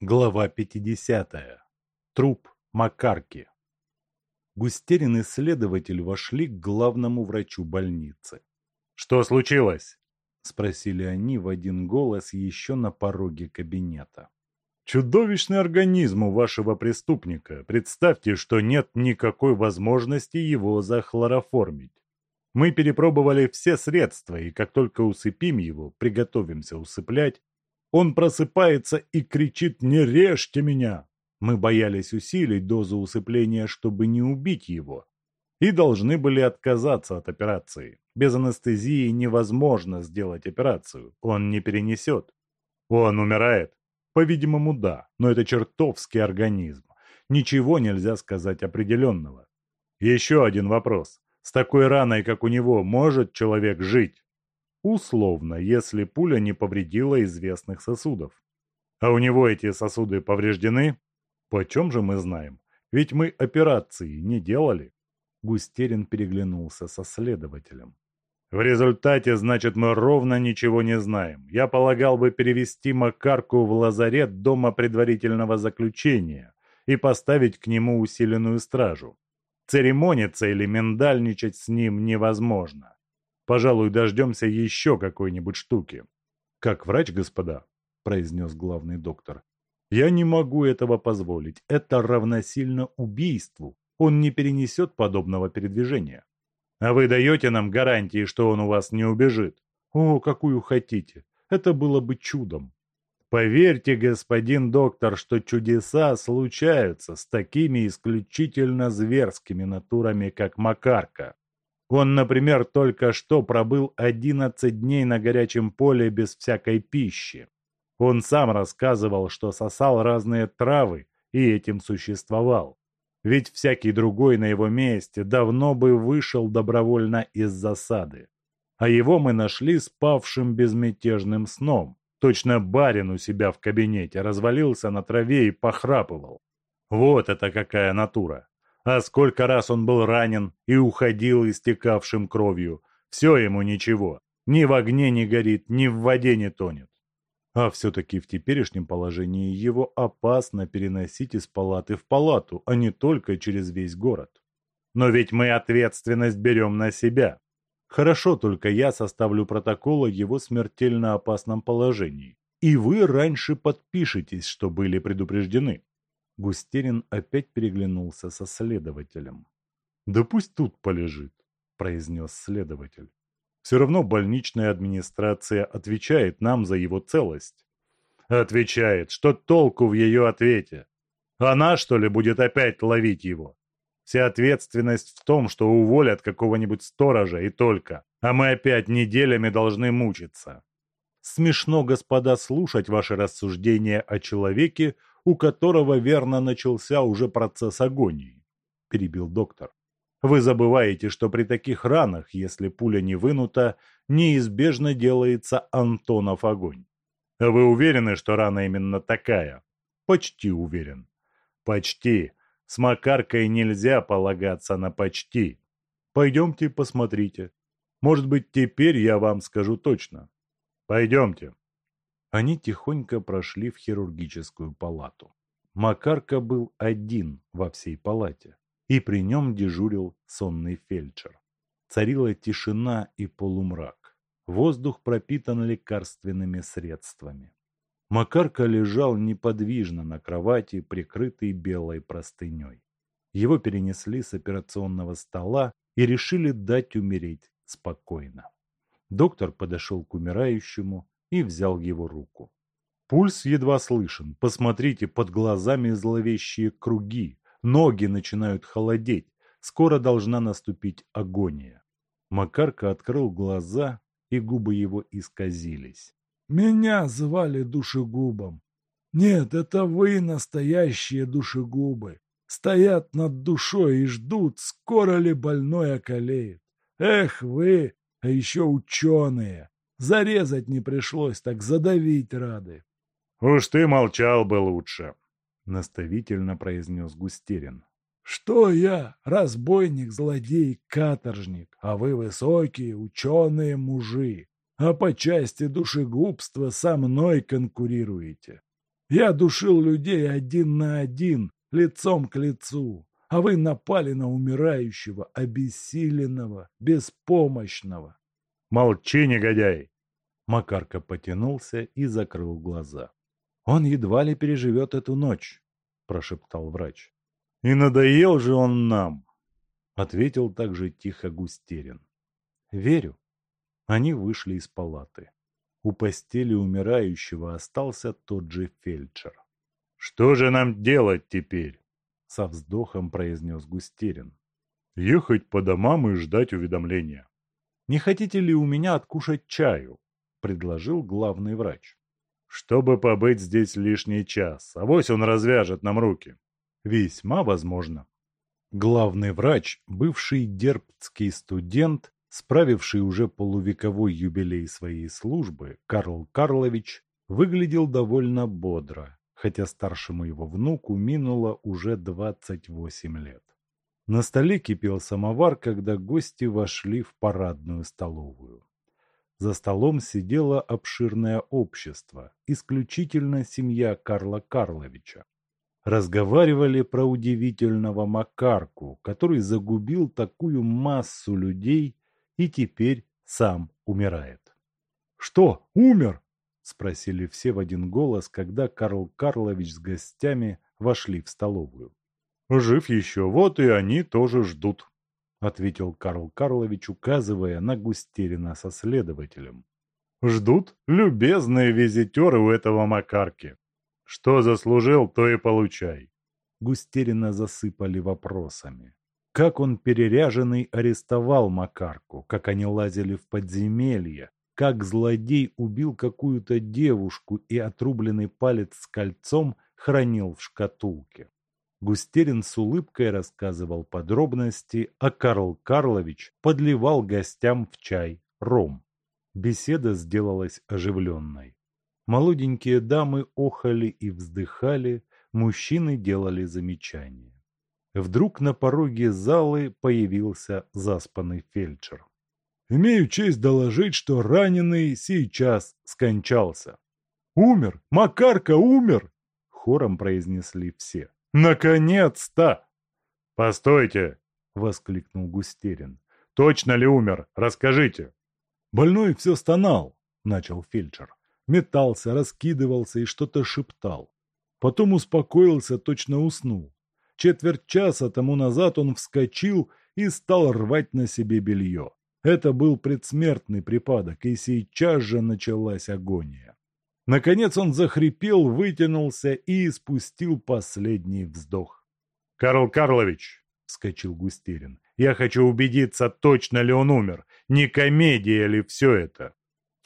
Глава 50. Труп Макарки. Густерин и следователь вошли к главному врачу больницы. «Что случилось?» – спросили они в один голос еще на пороге кабинета. «Чудовищный организм у вашего преступника. Представьте, что нет никакой возможности его захлороформить. Мы перепробовали все средства, и как только усыпим его, приготовимся усыплять, он просыпается и кричит «Не режьте меня!». Мы боялись усилить дозу усыпления, чтобы не убить его. И должны были отказаться от операции. Без анестезии невозможно сделать операцию. Он не перенесет. Он умирает? По-видимому, да. Но это чертовский организм. Ничего нельзя сказать определенного. Еще один вопрос. С такой раной, как у него, может человек жить? Условно, если пуля не повредила известных сосудов. А у него эти сосуды повреждены? Почем же мы знаем? Ведь мы операции не делали. Густерин переглянулся со следователем. В результате, значит, мы ровно ничего не знаем. Я полагал бы перевести Макарку в лазарет дома предварительного заключения и поставить к нему усиленную стражу. Церемониться или миндальничать с ним невозможно. Пожалуй, дождемся еще какой-нибудь штуки. Как врач, господа, произнес главный доктор, я не могу этого позволить. Это равносильно убийству. Он не перенесет подобного передвижения. А вы даете нам гарантии, что он у вас не убежит? О, какую хотите. Это было бы чудом. Поверьте, господин доктор, что чудеса случаются с такими исключительно зверскими натурами, как Макарка. Он, например, только что пробыл 11 дней на горячем поле без всякой пищи. Он сам рассказывал, что сосал разные травы и этим существовал. Ведь всякий другой на его месте давно бы вышел добровольно из засады. А его мы нашли спавшим безмятежным сном. Точно барин у себя в кабинете развалился на траве и похрапывал. Вот это какая натура! А сколько раз он был ранен и уходил истекавшим кровью. Все ему ничего. Ни в огне не горит, ни в воде не тонет. А все-таки в теперешнем положении его опасно переносить из палаты в палату, а не только через весь город. Но ведь мы ответственность берем на себя. Хорошо, только я составлю протокол о его смертельно опасном положении. И вы раньше подпишетесь, что были предупреждены. Густерин опять переглянулся со следователем. «Да пусть тут полежит», – произнес следователь. «Все равно больничная администрация отвечает нам за его целость». «Отвечает. Что толку в ее ответе? Она, что ли, будет опять ловить его? Вся ответственность в том, что уволят какого-нибудь сторожа и только, а мы опять неделями должны мучиться». Смешно, господа, слушать ваши рассуждения о человеке, у которого верно начался уже процесс агонии», – перебил доктор. «Вы забываете, что при таких ранах, если пуля не вынута, неизбежно делается Антонов огонь. Вы уверены, что рана именно такая?» «Почти уверен». «Почти. С Макаркой нельзя полагаться на почти. Пойдемте посмотрите. Может быть, теперь я вам скажу точно. Пойдемте». Они тихонько прошли в хирургическую палату. Макарка был один во всей палате, и при нем дежурил сонный фельдшер. Царила тишина и полумрак. Воздух пропитан лекарственными средствами. Макарка лежал неподвижно на кровати, прикрытый белой простыней. Его перенесли с операционного стола и решили дать умереть спокойно. Доктор подошел к умирающему, и взял его руку. Пульс едва слышен. Посмотрите, под глазами зловещие круги. Ноги начинают холодеть. Скоро должна наступить агония. Макарка открыл глаза, и губы его исказились. «Меня звали душегубом. Нет, это вы настоящие душегубы. Стоят над душой и ждут, скоро ли больной околеет. Эх вы, а еще ученые. Зарезать не пришлось, так задавить рады. — Уж ты молчал бы лучше, — наставительно произнес Густерин. — Что я, разбойник, злодей, каторжник, а вы высокие, ученые мужи, а по части душегубства со мной конкурируете. Я душил людей один на один, лицом к лицу, а вы напали на умирающего, обессиленного, беспомощного. Молчи, негодяй! Макарка потянулся и закрыл глаза. Он едва ли переживет эту ночь, прошептал врач. И надоел же он нам, ответил также тихо Густерин. Верю. Они вышли из палаты. У постели умирающего остался тот же фельдшер. «Что же нам делать теперь?» Со вздохом произнес Густерин. «Ехать по домам и ждать уведомления». «Не хотите ли у меня откушать чаю?» Предложил главный врач. «Чтобы побыть здесь лишний час, авось он развяжет нам руки». «Весьма возможно». Главный врач, бывший дербцкий студент, Справивший уже полувековой юбилей своей службы, Карл Карлович выглядел довольно бодро, хотя старшему его внуку минуло уже 28 лет. На столе кипел самовар, когда гости вошли в парадную столовую. За столом сидело обширное общество, исключительно семья Карла Карловича. Разговаривали про удивительного Макарку, который загубил такую массу людей и теперь сам умирает. «Что, умер?» – спросили все в один голос, когда Карл Карлович с гостями вошли в столовую. «Жив еще, вот и они тоже ждут», – ответил Карл Карлович, указывая на Густерина со следователем. «Ждут любезные визитеры у этого Макарки. Что заслужил, то и получай». Густерина засыпали вопросами. Как он переряженный арестовал Макарку, как они лазили в подземелье, как злодей убил какую-то девушку и отрубленный палец с кольцом хранил в шкатулке. Густерин с улыбкой рассказывал подробности, а Карл Карлович подливал гостям в чай ром. Беседа сделалась оживленной. Молоденькие дамы охали и вздыхали, мужчины делали замечания. Вдруг на пороге залы появился заспанный фельдшер. «Имею честь доложить, что раненый сейчас скончался». «Умер! Макарка умер!» — хором произнесли все. «Наконец-то!» «Постойте!» — воскликнул Густерин. «Точно ли умер? Расскажите!» «Больной все стонал», — начал фельдшер. Метался, раскидывался и что-то шептал. Потом успокоился, точно уснул. Четверть часа тому назад он вскочил и стал рвать на себе белье. Это был предсмертный припадок, и сейчас же началась агония. Наконец он захрипел, вытянулся и испустил последний вздох. «Карл Карлович!» — вскочил Густерин. «Я хочу убедиться, точно ли он умер. Не комедия ли все это?»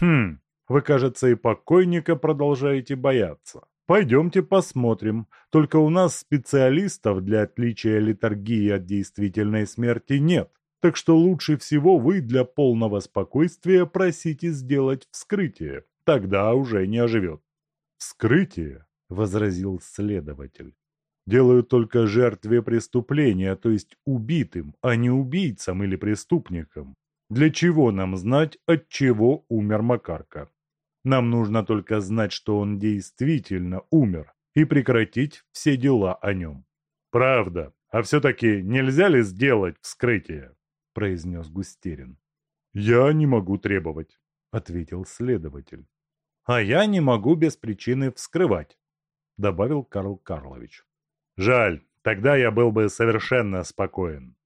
«Хм, вы, кажется, и покойника продолжаете бояться». Пойдемте посмотрим. Только у нас специалистов для отличия литургии от действительной смерти нет. Так что лучше всего вы для полного спокойствия просите сделать вскрытие. Тогда уже не оживет. Вскрытие, возразил следователь. Делают только жертве преступления, то есть убитым, а не убийцам или преступникам. Для чего нам знать, от чего умер Макарка? Нам нужно только знать, что он действительно умер, и прекратить все дела о нем. «Правда. А все-таки нельзя ли сделать вскрытие?» – произнес Густерин. «Я не могу требовать», – ответил следователь. «А я не могу без причины вскрывать», – добавил Карл Карлович. «Жаль, тогда я был бы совершенно спокоен.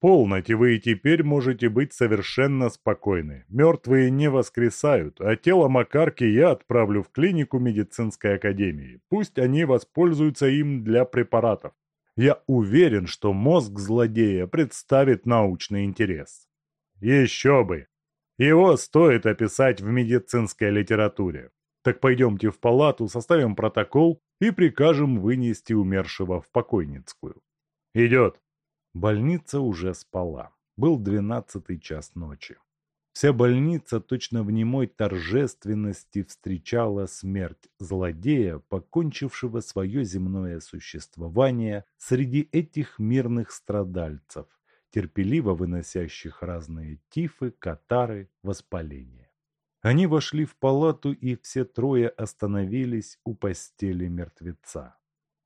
Полноте вы и теперь можете быть совершенно спокойны. Мертвые не воскресают, а тело Макарки я отправлю в клинику медицинской академии. Пусть они воспользуются им для препаратов. Я уверен, что мозг злодея представит научный интерес. Еще бы! Его стоит описать в медицинской литературе. Так пойдемте в палату, составим протокол и прикажем вынести умершего в покойницкую. Идет. Больница уже спала. Был двенадцатый час ночи. Вся больница точно в немой торжественности встречала смерть злодея, покончившего свое земное существование среди этих мирных страдальцев, терпеливо выносящих разные тифы, катары, воспаления. Они вошли в палату, и все трое остановились у постели мертвеца.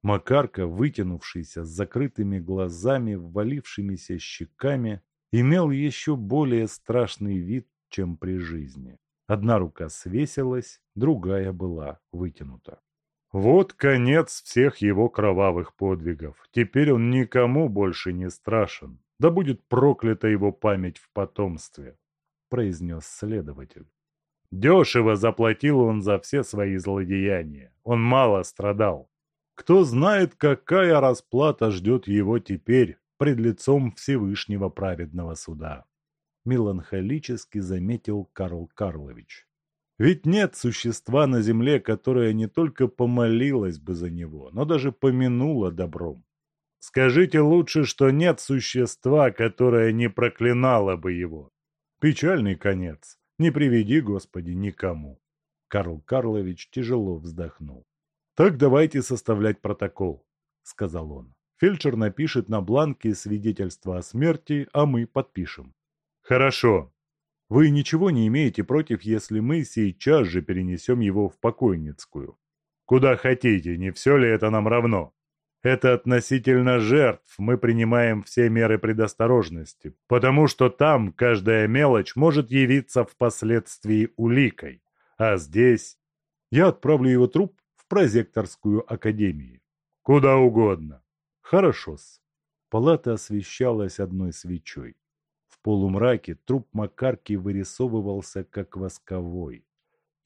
Макарка, вытянувшийся с закрытыми глазами, ввалившимися щеками, имел еще более страшный вид, чем при жизни. Одна рука свесилась, другая была вытянута. Вот конец всех его кровавых подвигов. Теперь он никому больше не страшен. Да будет проклята его память в потомстве, произнес следователь. Дешево заплатил он за все свои злодеяния. Он мало страдал. Кто знает, какая расплата ждет его теперь пред лицом Всевышнего праведного суда. Меланхолически заметил Карл Карлович. Ведь нет существа на земле, которое не только помолилось бы за него, но даже помянуло добром. Скажите лучше, что нет существа, которое не проклинало бы его. Печальный конец. Не приведи, Господи, никому. Карл Карлович тяжело вздохнул. «Так давайте составлять протокол», — сказал он. «Фельдшер напишет на бланке свидетельство о смерти, а мы подпишем». «Хорошо. Вы ничего не имеете против, если мы сейчас же перенесем его в покойницкую?» «Куда хотите, не все ли это нам равно?» Это относительно жертв мы принимаем все меры предосторожности, потому что там каждая мелочь может явиться впоследствии уликой. А здесь я отправлю его труп в прозекторскую академию. Куда угодно. Хорошо-с. Палата освещалась одной свечой. В полумраке труп Макарки вырисовывался как восковой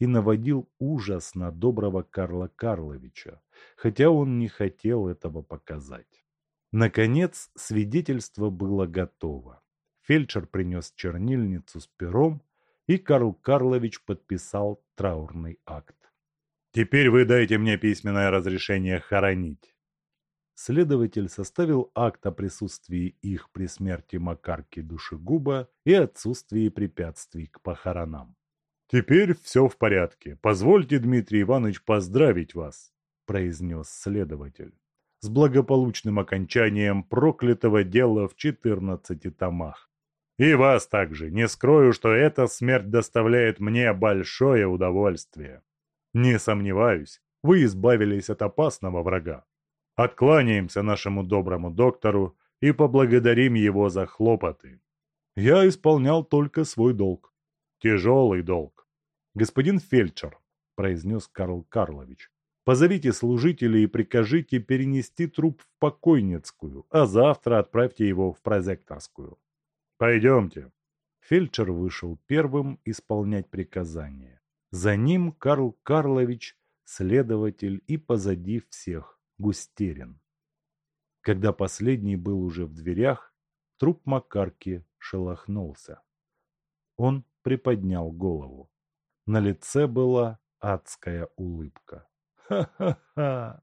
и наводил ужас на доброго Карла Карловича, хотя он не хотел этого показать. Наконец, свидетельство было готово. Фельдшер принес чернильницу с пером, и Карл Карлович подписал траурный акт. «Теперь вы дайте мне письменное разрешение хоронить». Следователь составил акт о присутствии их при смерти Макарки Душегуба и отсутствии препятствий к похоронам. «Теперь все в порядке. Позвольте, Дмитрий Иванович, поздравить вас», – произнес следователь, «с благополучным окончанием проклятого дела в 14 томах. И вас также. Не скрою, что эта смерть доставляет мне большое удовольствие. Не сомневаюсь, вы избавились от опасного врага. Откланяемся нашему доброму доктору и поблагодарим его за хлопоты. Я исполнял только свой долг. Тяжелый долг. «Господин фельдшер», – произнес Карл Карлович, – «позовите служителей и прикажите перенести труп в покойницкую, а завтра отправьте его в прозекторскую». «Пойдемте». Фельдшер вышел первым исполнять приказание. За ним Карл Карлович, следователь и позади всех Густерин. Когда последний был уже в дверях, труп Макарки шелохнулся. Он приподнял голову. На лице была адская улыбка. «Ха-ха-ха!»